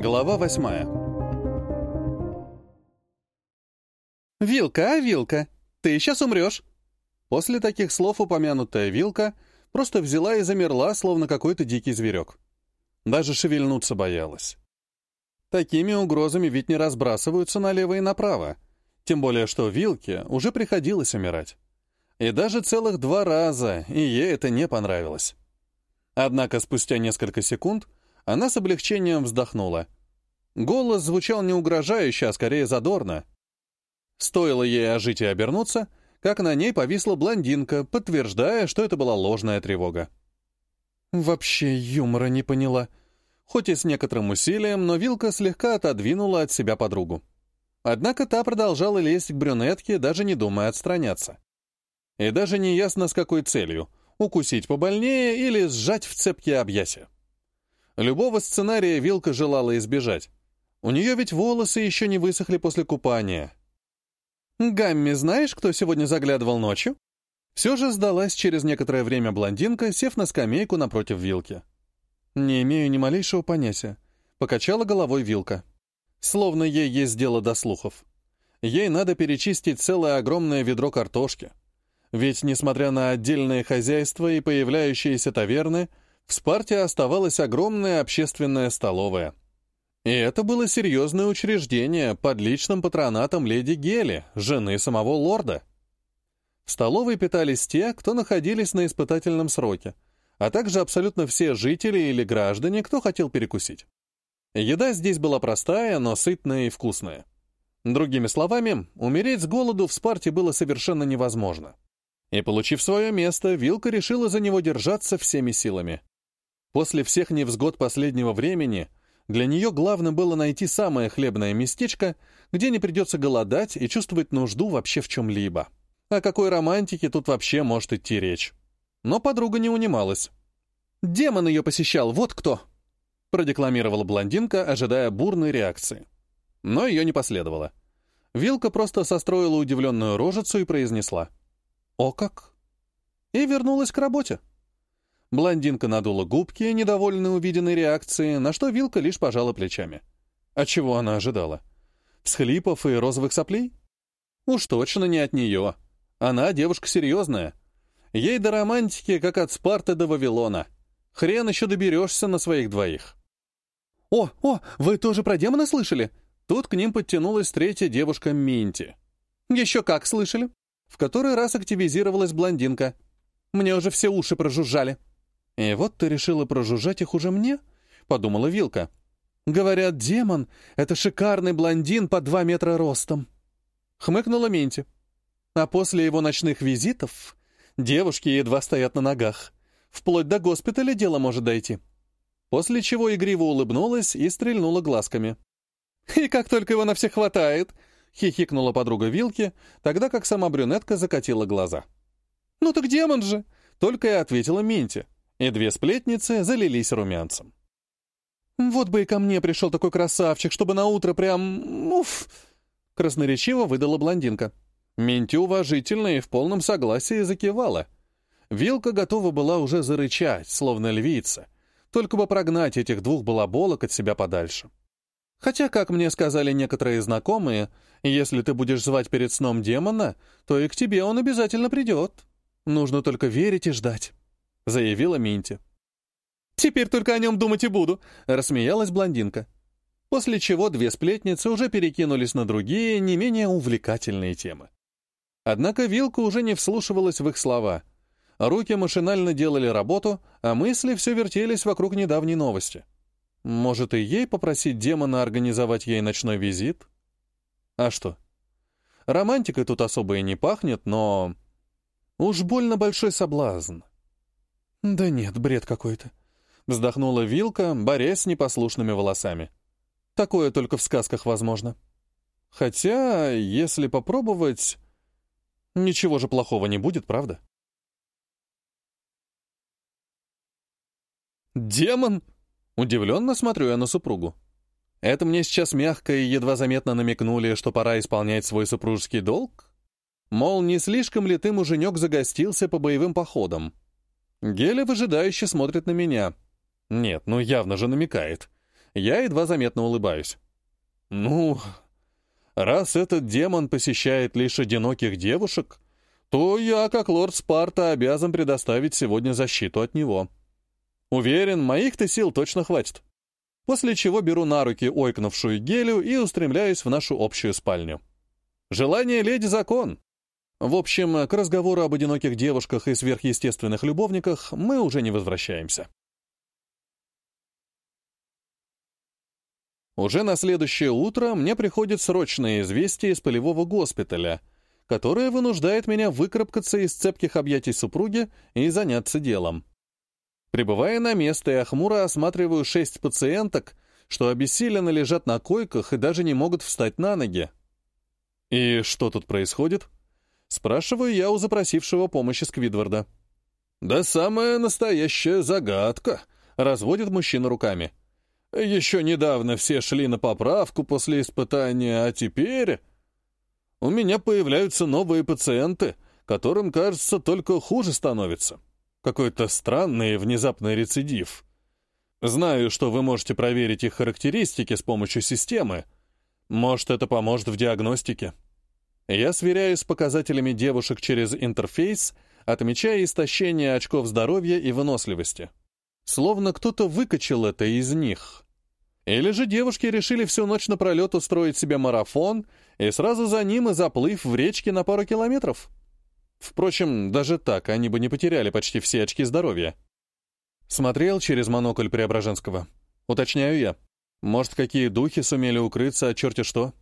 Глава восьмая. «Вилка, а, Вилка, ты сейчас умрешь!» После таких слов упомянутая Вилка просто взяла и замерла, словно какой-то дикий зверек. Даже шевельнуться боялась. Такими угрозами ведь не разбрасываются налево и направо, тем более что Вилке уже приходилось умирать. И даже целых два раза, и ей это не понравилось. Однако спустя несколько секунд она с облегчением вздохнула. Голос звучал не угрожающе, а скорее задорно. Стоило ей ожить и обернуться, как на ней повисла блондинка, подтверждая, что это была ложная тревога. Вообще юмора не поняла. Хоть и с некоторым усилием, но Вилка слегка отодвинула от себя подругу. Однако та продолжала лезть к брюнетке, даже не думая отстраняться. И даже не ясно, с какой целью — укусить побольнее или сжать в цепкие объятия. Любого сценария Вилка желала избежать. У нее ведь волосы еще не высохли после купания. «Гамми, знаешь, кто сегодня заглядывал ночью?» Все же сдалась через некоторое время блондинка, сев на скамейку напротив Вилки. «Не имею ни малейшего понятия», — покачала головой Вилка. Словно ей есть дело до слухов. Ей надо перечистить целое огромное ведро картошки. Ведь, несмотря на отдельные хозяйства и появляющиеся таверны, в Спарте оставалась огромная общественная столовая. И это было серьезное учреждение под личным патронатом леди Гели, жены самого лорда. В столовой питались те, кто находились на испытательном сроке, а также абсолютно все жители или граждане, кто хотел перекусить. Еда здесь была простая, но сытная и вкусная. Другими словами, умереть с голоду в Спарте было совершенно невозможно. И, получив свое место, Вилка решила за него держаться всеми силами. После всех невзгод последнего времени для нее главным было найти самое хлебное местечко, где не придется голодать и чувствовать нужду вообще в чем-либо. О какой романтике тут вообще может идти речь? Но подруга не унималась. «Демон ее посещал, вот кто!» продекламировала блондинка, ожидая бурной реакции. Но ее не последовало. Вилка просто состроила удивленную рожицу и произнесла. «О как!» И вернулась к работе. Блондинка надула губки, недовольная увиденной реакцией, на что Вилка лишь пожала плечами. А чего она ожидала? Всхлипов и розовых соплей? Уж точно не от нее. Она девушка серьезная. Ей до романтики, как от Спарты до Вавилона. Хрен еще доберешься на своих двоих. «О, о, вы тоже про демона слышали?» Тут к ним подтянулась третья девушка Минти. «Еще как слышали?» В который раз активизировалась блондинка. «Мне уже все уши прожужжали». «И вот ты решила прожужжать их уже мне?» — подумала Вилка. «Говорят, демон — это шикарный блондин по два метра ростом». Хмыкнула Минти. А после его ночных визитов девушки едва стоят на ногах. Вплоть до госпиталя дело может дойти. После чего игриво улыбнулась и стрельнула глазками. «И как только его на всех хватает!» — хихикнула подруга Вилки, тогда как сама брюнетка закатила глаза. «Ну так демон же!» — только и ответила Минти, и две сплетницы залились румянцем. «Вот бы и ко мне пришел такой красавчик, чтобы на утро прям... уф!» Красноречиво выдала блондинка. Минти уважительно и в полном согласии закивала. Вилка готова была уже зарычать, словно львица, только бы прогнать этих двух балаболок от себя подальше. Хотя, как мне сказали некоторые знакомые, если ты будешь звать перед сном демона, то и к тебе он обязательно придет. Нужно только верить и ждать», — заявила Минти. «Теперь только о нем думать и буду», — рассмеялась блондинка. После чего две сплетницы уже перекинулись на другие, не менее увлекательные темы. Однако Вилка уже не вслушивалась в их слова. Руки машинально делали работу, а мысли все вертелись вокруг недавней новости — может, и ей попросить демона организовать ей ночной визит? А что? Романтикой тут особо и не пахнет, но... Уж больно большой соблазн. Да нет, бред какой-то. Вздохнула Вилка, борясь с непослушными волосами. Такое только в сказках возможно. Хотя, если попробовать... Ничего же плохого не будет, правда? «Демон!» Удивленно смотрю я на супругу. Это мне сейчас мягко и едва заметно намекнули, что пора исполнять свой супружеский долг? Мол, не слишком ли ты, муженек, загостился по боевым походам? Геля выжидающе смотрит на меня. Нет, ну явно же намекает. Я едва заметно улыбаюсь. «Ну, раз этот демон посещает лишь одиноких девушек, то я, как лорд Спарта, обязан предоставить сегодня защиту от него. Уверен, моих-то сил точно хватит. После чего беру на руки ойкнувшую гелю и устремляюсь в нашу общую спальню. Желание леди закон. В общем, к разговору об одиноких девушках и сверхъестественных любовниках мы уже не возвращаемся. Уже на следующее утро мне приходит срочное известие из полевого госпиталя — которая вынуждает меня выкарабкаться из цепких объятий супруги и заняться делом. Прибывая на место, я хмуро осматриваю шесть пациенток, что обессиленно лежат на койках и даже не могут встать на ноги. «И что тут происходит?» Спрашиваю я у запросившего помощи Сквидварда. «Да самая настоящая загадка», — разводит мужчина руками. «Еще недавно все шли на поправку после испытания, а теперь...» у меня появляются новые пациенты, которым, кажется, только хуже становится. Какой-то странный внезапный рецидив. Знаю, что вы можете проверить их характеристики с помощью системы. Может, это поможет в диагностике. Я сверяюсь с показателями девушек через интерфейс, отмечая истощение очков здоровья и выносливости. Словно кто-то выкачал это из них. Или же девушки решили всю ночь напролет устроить себе марафон и сразу за ним и заплыв в речке на пару километров. Впрочем, даже так они бы не потеряли почти все очки здоровья. Смотрел через монокль Преображенского. Уточняю я. Может, какие духи сумели укрыться от черти что?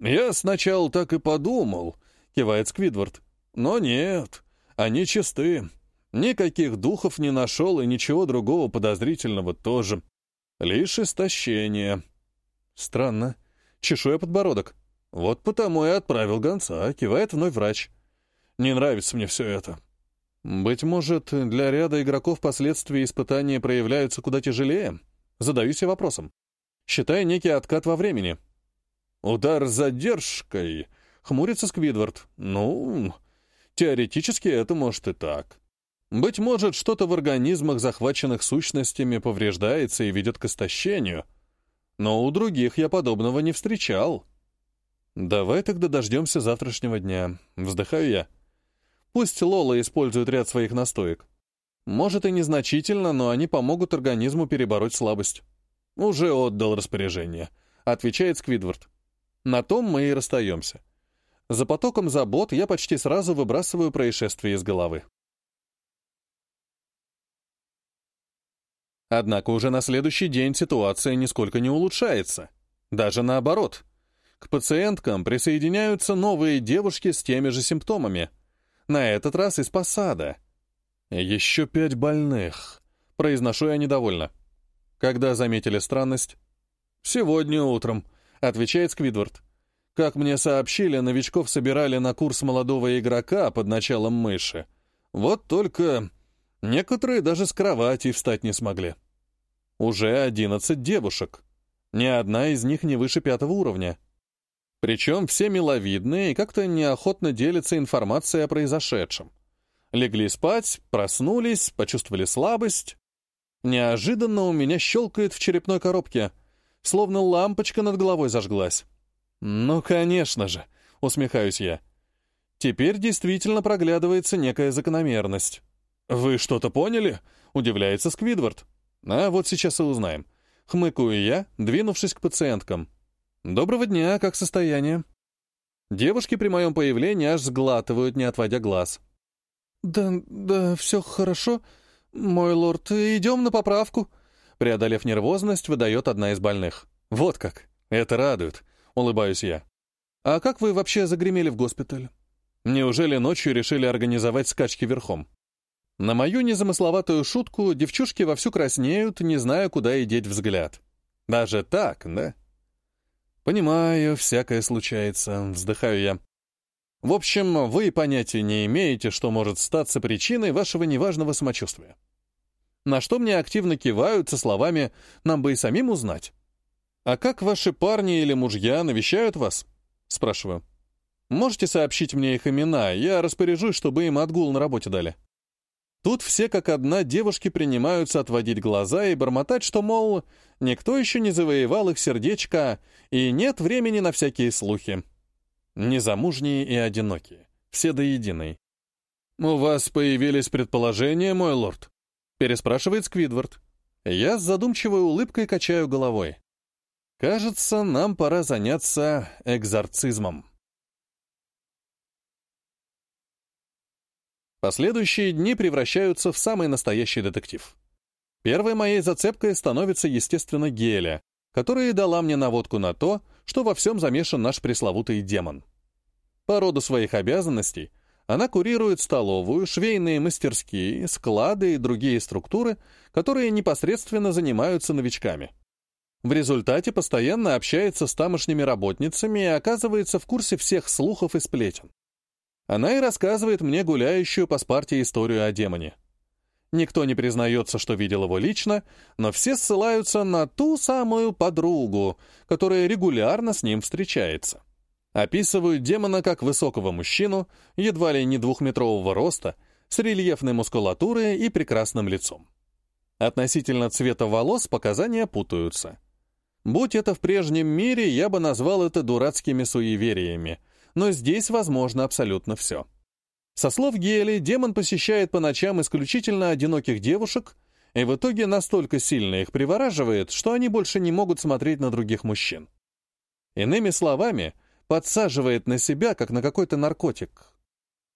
«Я сначала так и подумал», — кивает Сквидвард. «Но нет, они чисты. Никаких духов не нашел и ничего другого подозрительного тоже. Лишь истощение. Странно. Чешу я подбородок. Вот потому и отправил гонца, кивает вновь врач. Не нравится мне все это. Быть может, для ряда игроков последствия испытания проявляются куда тяжелее? Задаюсь я вопросом. Считай некий откат во времени. Удар с задержкой. Хмурится Сквидвард. Ну, теоретически это может и так. Быть может, что-то в организмах, захваченных сущностями, повреждается и ведет к истощению. Но у других я подобного не встречал. Давай тогда дождемся завтрашнего дня. Вздыхаю я. Пусть Лола использует ряд своих настоек. Может и незначительно, но они помогут организму перебороть слабость. Уже отдал распоряжение, отвечает Сквидвард. На том мы и расстаемся. За потоком забот я почти сразу выбрасываю происшествие из головы. Однако уже на следующий день ситуация нисколько не улучшается. Даже наоборот. К пациенткам присоединяются новые девушки с теми же симптомами. На этот раз из посада. «Еще пять больных», — произношу я недовольно. Когда заметили странность? «Сегодня утром», — отвечает Сквидвард. «Как мне сообщили, новичков собирали на курс молодого игрока под началом мыши. Вот только Некоторые даже с кровати встать не смогли. Уже одиннадцать девушек. Ни одна из них не выше пятого уровня. Причем все миловидные и как-то неохотно делятся информацией о произошедшем. Легли спать, проснулись, почувствовали слабость. Неожиданно у меня щелкает в черепной коробке, словно лампочка над головой зажглась. «Ну, конечно же», — усмехаюсь я. Теперь действительно проглядывается некая закономерность. «Вы что-то поняли?» — удивляется Сквидвард. «А вот сейчас и узнаем». Хмыкаю я, двинувшись к пациенткам. «Доброго дня, как состояние?» Девушки при моем появлении аж сглатывают, не отводя глаз. «Да, да, все хорошо. Мой лорд, идем на поправку», преодолев нервозность, выдает одна из больных. «Вот как! Это радует!» — улыбаюсь я. «А как вы вообще загремели в госпиталь? Неужели ночью решили организовать скачки верхом?» На мою незамысловатую шутку девчушки вовсю краснеют, не зная, куда и деть взгляд. Даже так, да? Понимаю, всякое случается, вздыхаю я. В общем, вы понятия не имеете, что может статься причиной вашего неважного самочувствия. На что мне активно кивают со словами «нам бы и самим узнать». «А как ваши парни или мужья навещают вас?» Спрашиваю. «Можете сообщить мне их имена? Я распоряжусь, чтобы им отгул на работе дали». Тут все как одна девушки принимаются отводить глаза и бормотать, что, мол, Никто еще не завоевал их сердечко, и нет времени на всякие слухи. Незамужние и одинокие, все до единой. «У вас появились предположения, мой лорд?» Переспрашивает Сквидвард. Я с задумчивой улыбкой качаю головой. Кажется, нам пора заняться экзорцизмом. Последующие дни превращаются в самый настоящий детектив. Первой моей зацепкой становится, естественно, Геля, которая дала мне наводку на то, что во всем замешан наш пресловутый демон. По роду своих обязанностей она курирует столовую, швейные мастерские, склады и другие структуры, которые непосредственно занимаются новичками. В результате постоянно общается с тамошними работницами и оказывается в курсе всех слухов и сплетен. Она и рассказывает мне гуляющую по Спарте историю о демоне. Никто не признается, что видел его лично, но все ссылаются на ту самую подругу, которая регулярно с ним встречается. Описывают демона как высокого мужчину, едва ли не двухметрового роста, с рельефной мускулатурой и прекрасным лицом. Относительно цвета волос показания путаются. Будь это в прежнем мире, я бы назвал это дурацкими суевериями, но здесь возможно абсолютно все. Со слов Гели, демон посещает по ночам исключительно одиноких девушек и в итоге настолько сильно их привораживает, что они больше не могут смотреть на других мужчин. Иными словами, подсаживает на себя, как на какой-то наркотик.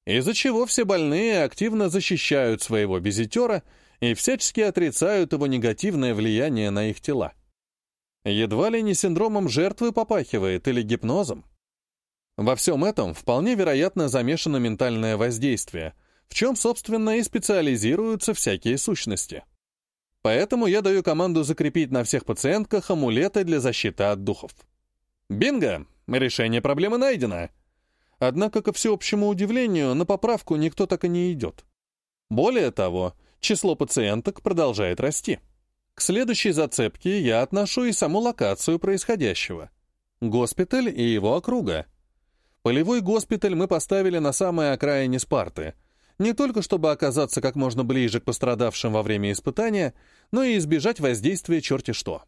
Из-за чего все больные активно защищают своего визитера и всячески отрицают его негативное влияние на их тела. Едва ли не синдромом жертвы попахивает или гипнозом. Во всем этом вполне вероятно замешано ментальное воздействие, в чем, собственно, и специализируются всякие сущности. Поэтому я даю команду закрепить на всех пациентках амулеты для защиты от духов. Бинго! Решение проблемы найдено. Однако, ко всеобщему удивлению, на поправку никто так и не идет. Более того, число пациенток продолжает расти. К следующей зацепке я отношу и саму локацию происходящего. Госпиталь и его округа. Полевой госпиталь мы поставили на самой окраине Спарты, не только чтобы оказаться как можно ближе к пострадавшим во время испытания, но и избежать воздействия черти что.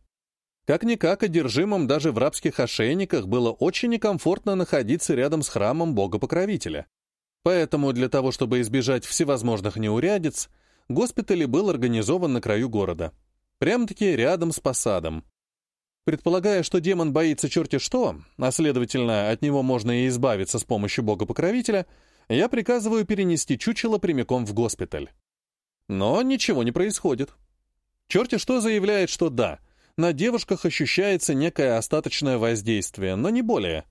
Как-никак, одержимым даже в рабских ошейниках было очень некомфортно находиться рядом с храмом бога-покровителя. Поэтому для того, чтобы избежать всевозможных неурядиц, госпиталь был организован на краю города. Прям-таки рядом с посадом. Предполагая, что демон боится черти что, а следовательно, от него можно и избавиться с помощью бога-покровителя, я приказываю перенести чучело прямиком в госпиталь. Но ничего не происходит. Черти что заявляет, что да, на девушках ощущается некое остаточное воздействие, но не более.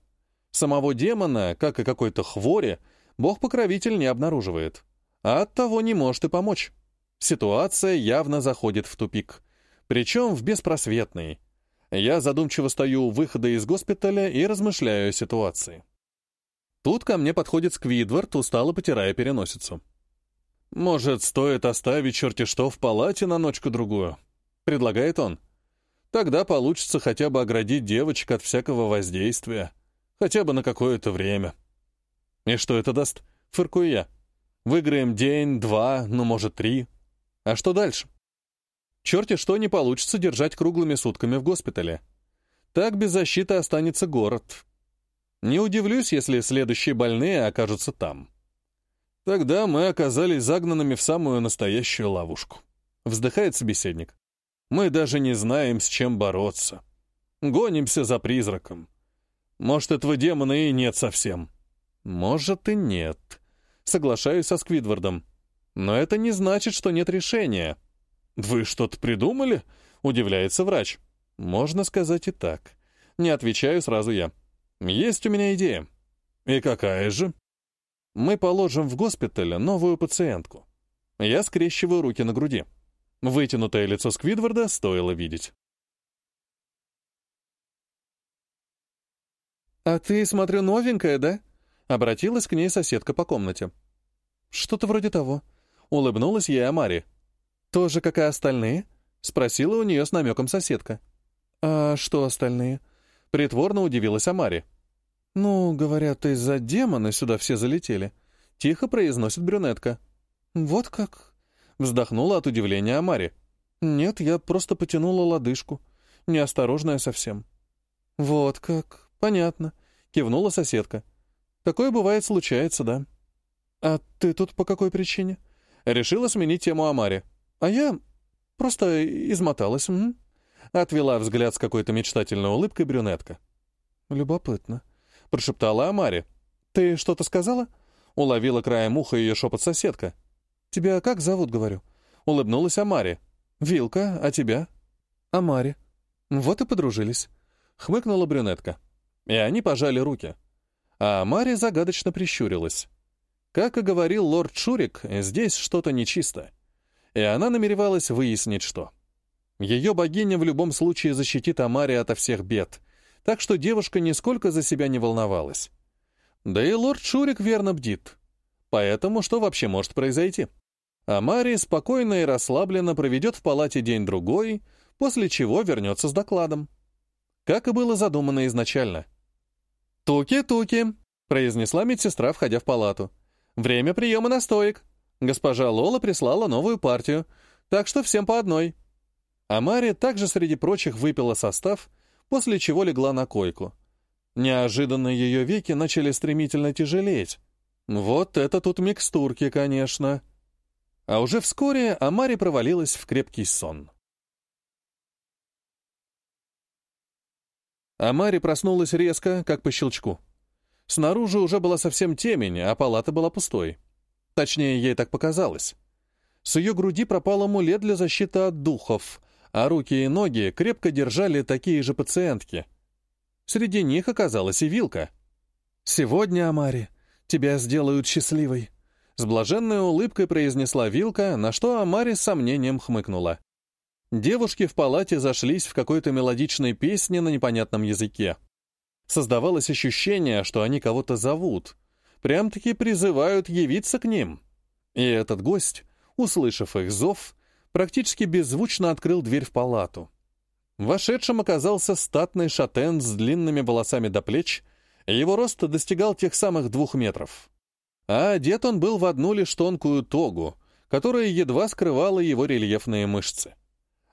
Самого демона, как и какой-то хвори, бог-покровитель не обнаруживает. А оттого не может и помочь. Ситуация явно заходит в тупик. Причем в беспросветный. Я задумчиво стою у выхода из госпиталя и размышляю о ситуации. Тут ко мне подходит Сквидвард, устало потирая переносицу. «Может, стоит оставить черти что в палате на ночку-другую?» — предлагает он. Тогда получится хотя бы оградить девочек от всякого воздействия. Хотя бы на какое-то время. И что это даст? Фыркую я. Выиграем день, два, ну, может, три. А что дальше? Черти что не получится держать круглыми сутками в госпитале. Так без защиты останется город. Не удивлюсь, если следующие больные окажутся там. Тогда мы оказались загнанными в самую настоящую ловушку. Вздыхает собеседник. Мы даже не знаем, с чем бороться. Гонимся за призраком. Может, этого демона и нет совсем. Может, и нет. Соглашаюсь со Сквидвардом. Но это не значит, что нет решения. Вы что-то придумали? Удивляется врач. Можно сказать и так. Не отвечаю сразу я. Есть у меня идея. И какая же? Мы положим в госпитале новую пациентку. Я скрещиваю руки на груди. Вытянутое лицо Сквидварда стоило видеть. «А ты, смотрю, новенькая, да?» — обратилась к ней соседка по комнате. «Что-то вроде того», — улыбнулась ей Амари. «Тоже, как и остальные?» — спросила у нее с намеком соседка. «А что остальные?» — притворно удивилась Амари. «Ну, говорят, из-за демона сюда все залетели», — тихо произносит брюнетка. «Вот как?» Вздохнула от удивления Амари. «Нет, я просто потянула лодыжку. Неосторожная совсем. Вот как. Понятно. Кивнула соседка. Такое бывает, случается, да. А ты тут по какой причине? Решила сменить тему о Маре. А я просто измоталась. М? Отвела взгляд с какой-то мечтательной улыбкой брюнетка. Любопытно. Прошептала Амаре. Ты что-то сказала? Уловила краем уха ее шепот соседка. Тебя как зовут, говорю? Улыбнулась Амаре. Вилка, а тебя? Амаре. Вот и подружились. Хмыкнула брюнетка. И они пожали руки. А Амаре загадочно прищурилась. Как и говорил лорд Шурик, здесь что-то нечисто. И она намеревалась выяснить, что. Ее богиня в любом случае защитит Амари ото всех бед, так что девушка нисколько за себя не волновалась. Да и лорд Шурик верно бдит. Поэтому что вообще может произойти? Амари спокойно и расслабленно проведет в палате день-другой, после чего вернется с докладом. Как и было задумано изначально. «Туки-туки», — произнесла медсестра, входя в палату. «Время приема настоек. Госпожа Лола прислала новую партию, так что всем по одной». Амари также среди прочих выпила состав, после чего легла на койку. Неожиданно ее веки начали стремительно тяжелеть. Вот это тут микстурки, конечно. А уже вскоре Амари провалилась в крепкий сон. Амари проснулась резко, как по щелчку. Снаружи уже была совсем темень, а палата была пустой. Точнее, ей так показалось. С ее груди пропал амулет для защиты от духов, а руки и ноги крепко держали такие же пациентки. Среди них оказалась и Вилка. «Сегодня, Амари, тебя сделают счастливой», — с блаженной улыбкой произнесла Вилка, на что Амари с сомнением хмыкнула. Девушки в палате зашлись в какой-то мелодичной песне на непонятном языке. Создавалось ощущение, что они кого-то зовут. Прям-таки призывают явиться к ним. И этот гость, услышав их зов, практически беззвучно открыл дверь в палату. Вошедшим оказался статный шатен с длинными волосами до плеч, его рост достигал тех самых двух метров. А одет он был в одну лишь тонкую тогу, которая едва скрывала его рельефные мышцы.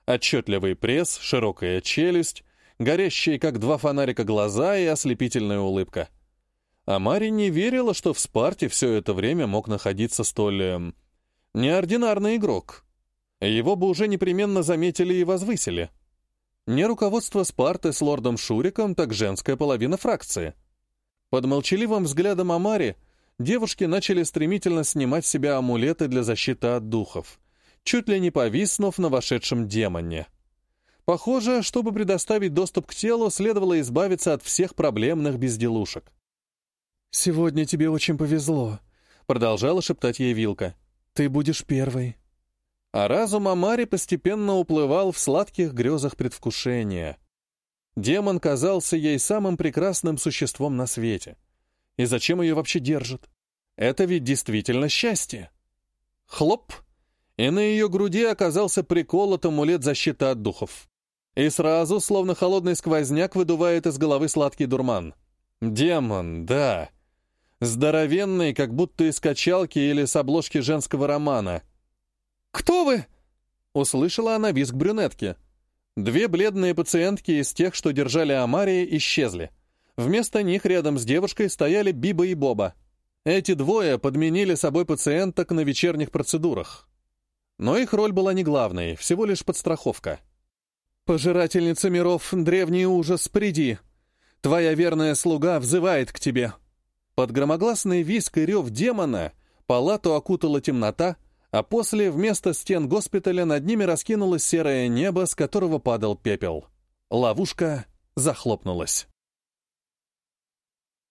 Отчетливый пресс, широкая челюсть, горящие, как два фонарика, глаза и ослепительная улыбка. А Мари не верила, что в Спарте все это время мог находиться столь... Э, неординарный игрок. Его бы уже непременно заметили и возвысили. Не руководство Спарты с лордом Шуриком, так женская половина фракции. Под молчаливым взглядом Амари девушки начали стремительно снимать с себя амулеты для защиты от духов, чуть ли не повиснув на вошедшем демоне. Похоже, чтобы предоставить доступ к телу, следовало избавиться от всех проблемных безделушек. «Сегодня тебе очень повезло», — продолжала шептать ей Вилка. «Ты будешь первой» а разум Амари постепенно уплывал в сладких грезах предвкушения. Демон казался ей самым прекрасным существом на свете. И зачем ее вообще держат? Это ведь действительно счастье. Хлоп! И на ее груди оказался приколот амулет защиты от духов. И сразу, словно холодный сквозняк, выдувает из головы сладкий дурман. Демон, да. Здоровенный, как будто из качалки или с обложки женского романа — «Кто вы?» — услышала она визг брюнетки. Две бледные пациентки из тех, что держали Амарии, исчезли. Вместо них рядом с девушкой стояли Биба и Боба. Эти двое подменили собой пациенток на вечерних процедурах. Но их роль была не главной, всего лишь подстраховка. «Пожирательница миров, древний ужас, приди! Твоя верная слуга взывает к тебе!» Под громогласный визг и рев демона палату окутала темнота, а после вместо стен госпиталя над ними раскинулось серое небо, с которого падал пепел. Ловушка захлопнулась.